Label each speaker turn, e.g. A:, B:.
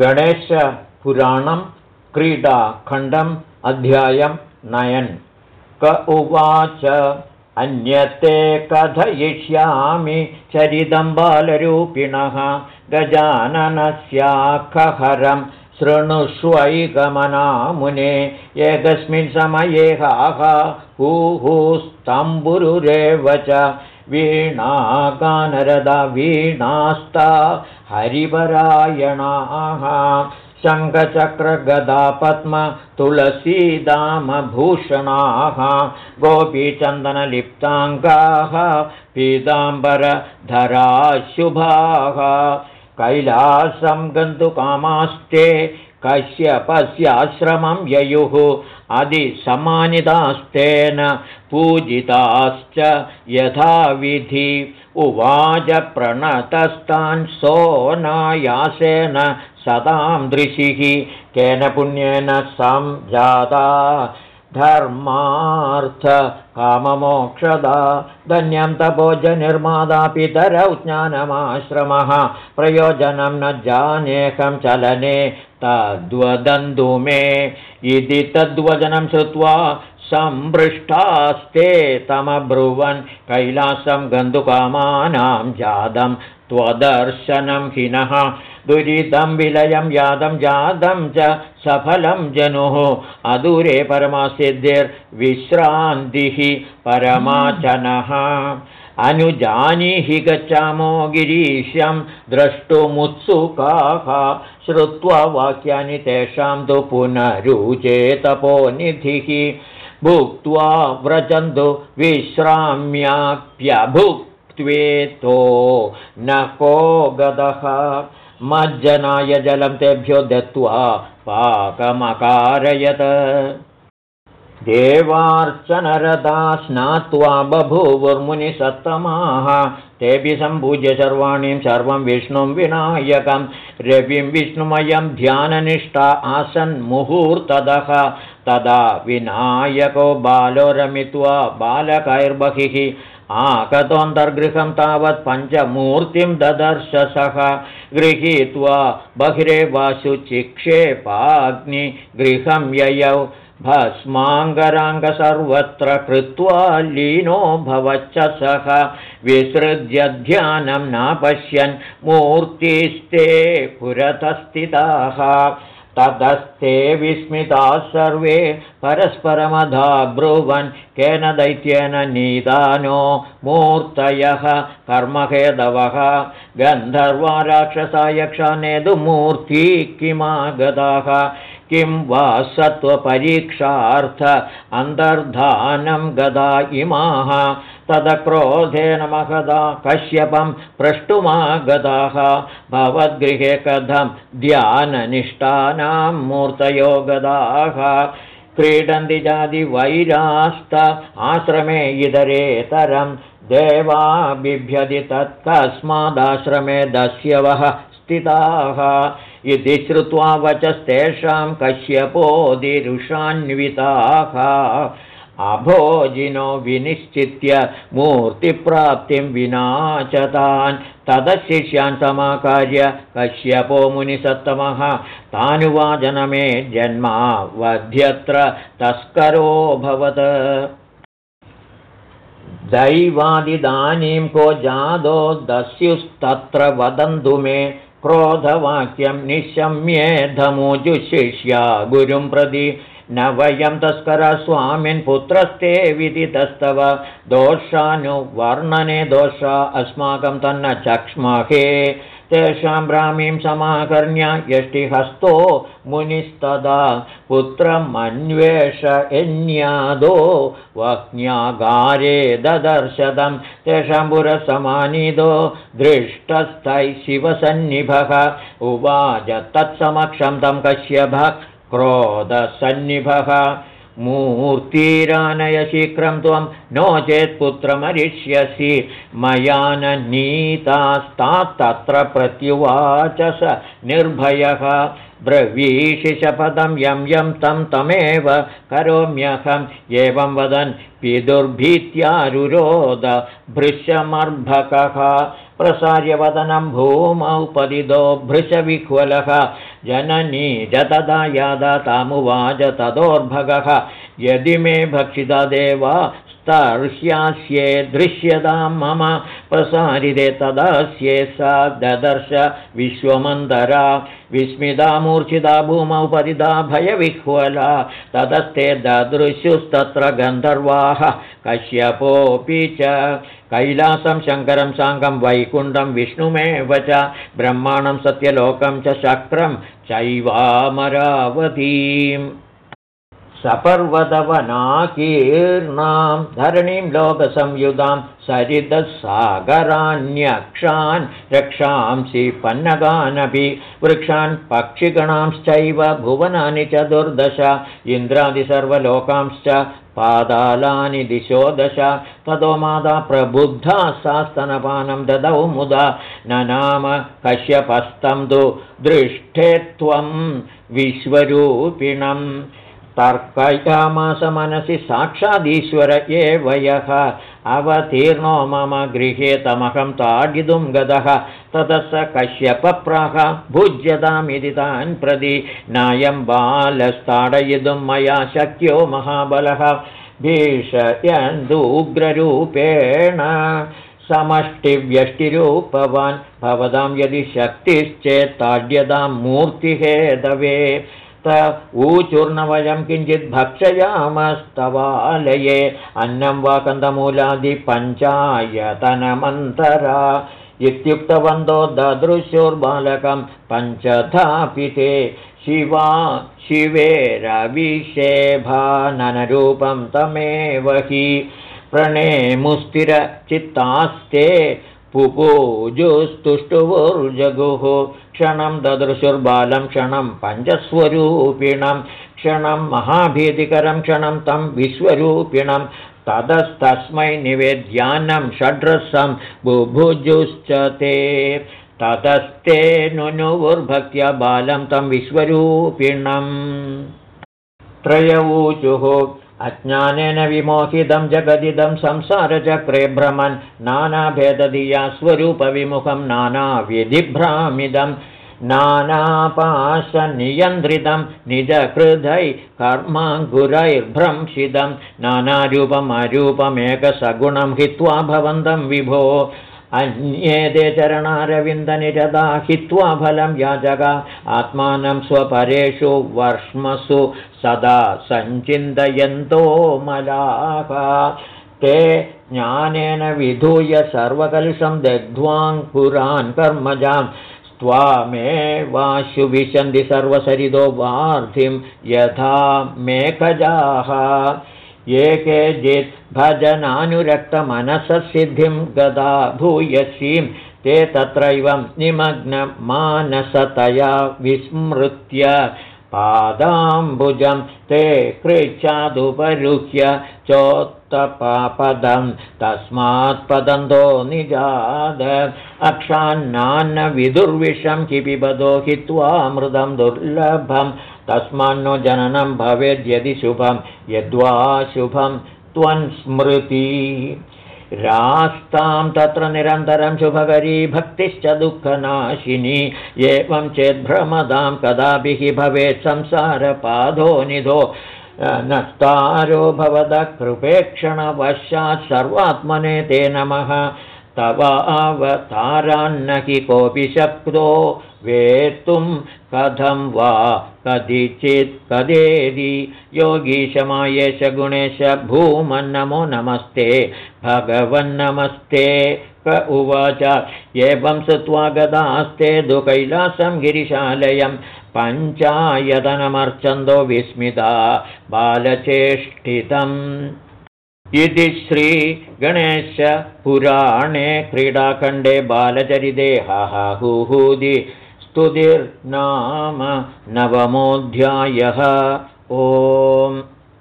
A: गणेशपुराणं क्रीडाखण्डम् अध्यायं नयन्। क उवाच अन्यते कथयिष्यामि चरितं बालरूपिणः गजाननस्याखहरं शृणुष्वैकमनामुने एकस्मिन् समये हाः स्तम्बुरुरेव च वीणा गानरदा वीणास्ता हरिपरायणाः शङ्खचक्रगदापद्म तुलसीदामभूषणाः गोपीचन्दनलिप्ताङ्गाः पीताम्बरधराशुभाः कैलासं गन्तुकामास्ते कश्यपस्याश्रमं ययुः। अधिसमानितास्तेन पूजिताश्च यथाविधि। उवाच प्रणतस्तान् सोनायासेन सदां दृशिः। केन पुण्येन संजाता धर्मार्थकाममोक्षदा। धन्यं तपोजनिर्मादा पितरौ ज्ञानमाश्रमः प्रयोजनं न जानेऽहं चलने तद्वदन्तु मे। इति तद्वचनं श्रुत्वा सम्पृष्टास्ते तमब्रुवन् कैलासं गन्तुकामानां जातं त्वदर्शनं हिनः। दुरितं विलयं यादं जातं च सफलं जनुः। अदूरे परमासिद्धिर्विश्रान्तिः परमाचनः अनुजानीहि गच्छामो गिरीशं द्रष्टुमुत्सुकाः श्रुत्वा वाक्यानि तेषां तु पुनरुचेतपोनिधिः भुक्त्वा व्रजन्तु विश्राम्याप्यभुक्त्वेतो न को गदः मज्जनाय जलं तेभ्यो दत्त्वा पाकमकारयत् देवार्चनरदा स्नात्वा बभूवुर्मुनिसत्तमाः तेऽपि सम्पूज्य सर्वाणीं सर्वं विष्णुं विनायकं। रविं विष्णुमयं ध्याननिष्ठा आसन्मुहूर्तदः तदा विनायको बालो रमित्वा बालकैर्बहिः आकतोऽन्तर्गृहं तावत् पञ्चमूर्तिं ददर्श सः। गृहीत्वा बहिरेवाशुचिक्षेपाग्निगृहं ययौ भस्माङ्गराङ्ग सर्वत्र कृत्वा लीनो भवच्च सः विसृज्य ध्यानं नापश्यन् मूर्तिस्ते पुरतस्थिताः। ततस्ते विस्मिताः सर्वे परस्परमधा ब्रुवन् केन दैत्येन नीदानो मूर्तयः कर्महेदवः। गन्धर्वा राक्षसा यक्षा नेदुमूर्ती किमागताः किं वा सत्त्वपरीक्षार्थ अन्तर्धानं गदा इमाः तदक्रोधेन महदा कश्यपं प्रष्टुमागताः भवद्गृहे कथं ध्याननिष्ठानां मूर्तयो गदाः। क्रीडन्ति जातिवैरास्त आश्रमे इतरेतरं देवा बिभ्यति तत्कस्मादाश्रमे दस्यवः स्थिताः इति श्रुत्वा वचस्तेषां कश्यपोदिरुषान्विताः अभोजिनो विनिश्चित्य मूर्तिप्राप्तिं विना च तान्। तदशिष्यान् समाकार्य कश्यपो मुनिसत्तमः तानुवाजनमे जन्मा वध्यत्र तस्करोऽभवत् दैवादिदानीं को जादो दस्युस्तत्र वदन्तु मे क्रोधवाक्यं निशम्येधमुजुशिष्या गुरुं प्रति न वयं तस्करस्वामिन् पुत्रस्ते विदितस्तव दोषानुवर्णने दोषा अस्माकं तन्न चक्ष्महे तेषां ब्राह्मीं समाकर्ण्य यष्टिहस्तो मुनिस्तदा। पुत्रमन्वेष यन्यादो। वह्न्यागारे ददर्शदं तेषां पुरसमानिदो। दृष्टस्थै शिवसन्निभः। उवाच तत्समक्षं तं कश्यभः क्रोधसन्निभः मूर्तिरानय शीघ्रं त्वं नो चेत् पुत्रमरिष्यसि। मया न नीतास्तात्तत्र प्रत्युवाच स निर्भयः। ब्रवीषिशपदं यं यं तं तमेव करोम्यहम्। एवं वदन् पितुर्भीत्यारुरोद भृशमर्भकः प्रसार्यवदनं भूमौ पदिदो भृशविह्वलः। जननी च तदा यादा तामुवाच ततोर्भगः यदि मे भक्षिता देवा र्ह्यास्ये दृश्यतां मम प्रसारिते तदास्ये सा ददर्श विश्वमन्दरा विस्मिता मूर्छिता भूमौ परिदा भयविह्वला ततस्ते ददृशुस्तत्र गन्धर्वाः कश्यपोऽपि च कैलासं शङ्करं साङ्गं वैकुण्ठं विष्णुमेव च ब्रह्माणं सत्यलोकं च शक्रं चैवामरावतीम् सपर्वतवनाकीर्णां धरणीं लोकसंयुधां सरितसागराण्यक्षान् रक्षांसि पन्नगानपि वृक्षान् पक्षिगणांश्चैव भुवनानि चतुर्दश इन्द्रादिसर्वलोकांश्च पादालानि दिशो दश। ततो माता प्रबुद्धा सास्तनपानं ददौ मुदा न नाम कश्यपस्तं तु दृष्टे त्वं विश्वरूपिणम् तर्कयामास मनसि साक्षादीश्वर एव यः। अवतीर्णो मम गृहे तमहं ताडितुं गतः ततः स कश्यपप्राह भुज्यतामिति तान् प्रति नायं बालस्ताडयितुं मया शक्यो महाबलः। भीषयन्दुग्ररूपेण समष्टिव्यष्टिरूपवान्। भवतां यदि शक्तिश्चेत् ताड्यतां मूर्तिहेदवे ऊचूर्णवयं किञ्चित् भक्षयामस्तवालये अन्नं वा कन्दमूलादिपञ्चायतनमन्तरा इत्युक्तवन्तो ददृशोर्बालकं पञ्चधापि ते शिवा शिवेरविषेभाननरूपं तमेव हि। प्रणेमुस्थिरचित्तास्ते पुपूजुस्तुष्टुवुर्जगुः क्षणं ददृशुर्बालं क्षणं पञ्चस्वरूपिणं क्षणं महाभीतिकरं क्षणं तं विश्वरूपिणं। ततस्तस्मै निवेद्यानं षड्रसं बुभुजुश्च ते। ततस्ते नुनुवुर्भक्त्या बालं तं विश्वरूपिणम्। त्रयवूचुः अज्ञानेन विमोहितं जगदिदं संसारचक्रे भ्रमन् नानाभेदधिया स्वरूपविमुखं नानाविधिभ्रामिदं नानापाशनियन्त्रितं निजहृदै कर्माङ्कुरैर्भ्रंशितं नानारूपम् अरूपमेकसगुणं हित्वा भवन्तं विभो अन्येते चरणारविन्दनिरदा हित्वा फलं याजक आत्मानं स्वपरेषु वर्ष्मसु सदा सञ्चिन्तयन्तो मलाः। ते ज्ञानेन विधूय सर्वकलुषं दग्ध्वाङ्कुरान् कर्मजां त्वामेवाशु विशन्ति सर्वसरितो वार्धिं यथा मेखजाः ये केचित् भजनानुरक्तमनससिद्धिं गदा भूयसीं ते तत्रैवं निमग्नमानसतया विस्मृत्य पादाम्बुजं ते कृच्छादुपरुह्य चोत्तपापदं तस्मात् पदन्तो निजाद। अक्षान्नान्न विदुर्विषं किपिबदो हित्वा मृदं दुर्लभं तस्मान्नो जननं भवेद्यदि शुभं। यद्वा शुभं त्वन्स्मृति रास्तां तत्र निरन्तरं शुभकरी भक्तिश्च दुःखनाशिनी। एवं चेद्भ्रमदां कदापि हि भवेत् संसारपाधो निधो। नस्तारो भवतः कृपेक्षणवशात् सर्वात्मने ते नमः तव अवतारान्न हि कोऽपि शक्तो वेत्तुं कथं वा कदिचित् कदेदि। योगीशमायेश गुणेश भूमन्नमो नमस्ते। भगवन्नमस्ते क उवाच। एवं श्रुत्वा गदास्ते दुकैलासं गिरिशालयं पञ्चायतनमर्चन्दो विस्मिता बालचेष्टितम् इति श्रीगणेशपुराणे क्रीडाखण्डे बालचरिते हुहुदि स्तुतिर्नाम नवमोऽध्यायः। ओम्